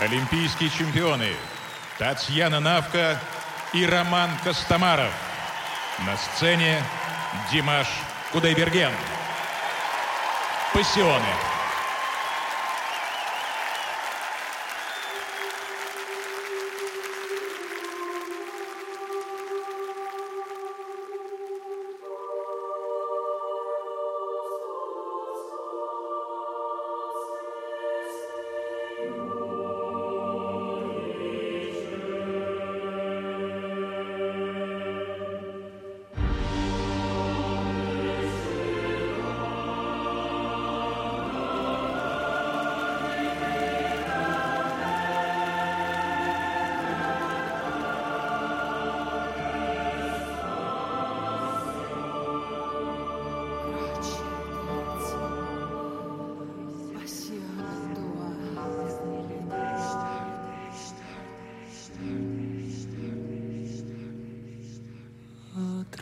олимпийские чемпионы Татьяна Навка и Роман Костомаров. На сцене Димаш Кудайберген. Пассионы.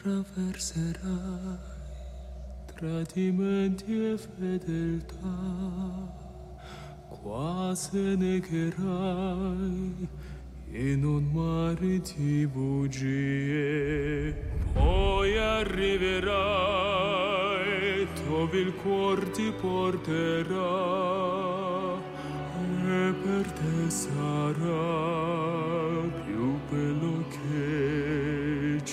Attraverserai tradimenti e fedeltà, quasi negherai in un mare di bugie, poi arriverai dove il cuore ti porterà e per te sarà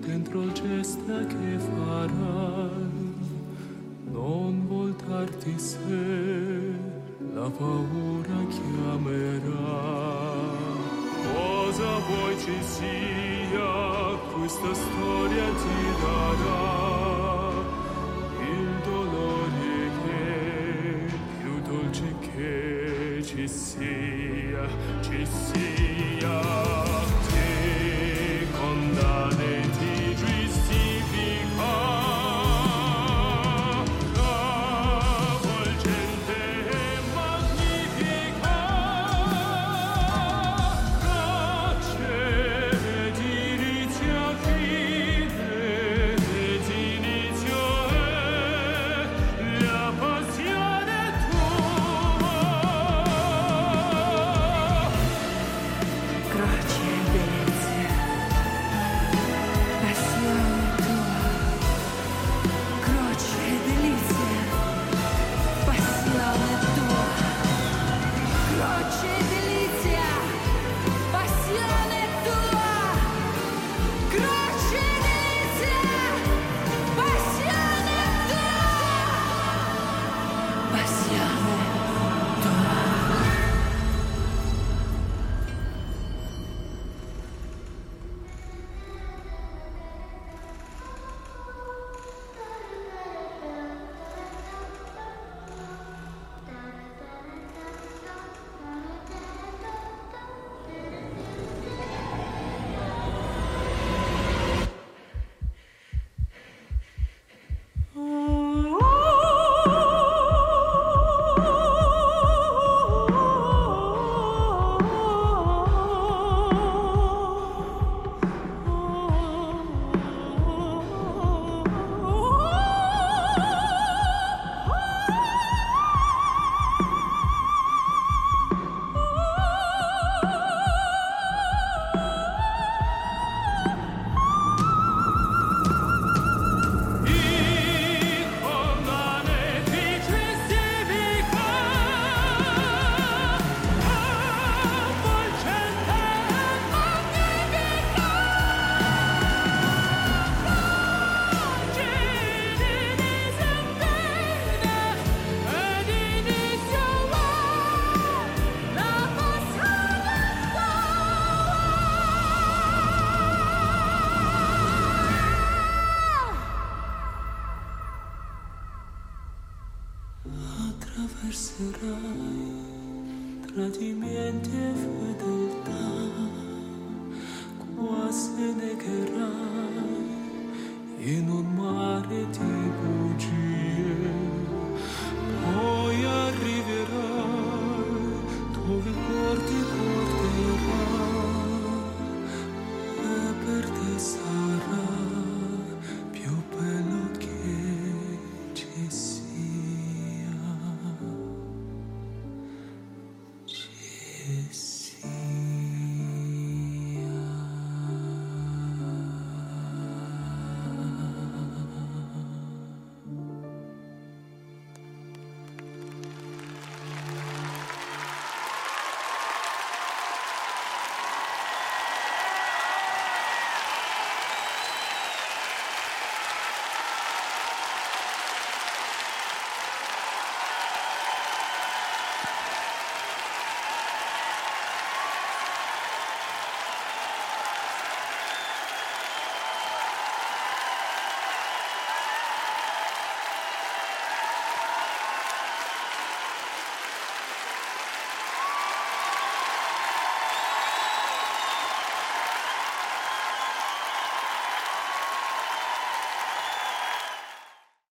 Dentro il gesto che farai, non voltarti se la paura chiamerà. Cosa vuoi ci sia, questa storia ti darà il dolore che più dolce che ci sia, ci sia. tradimienti e fedeltà quasi negherai in un mare di buio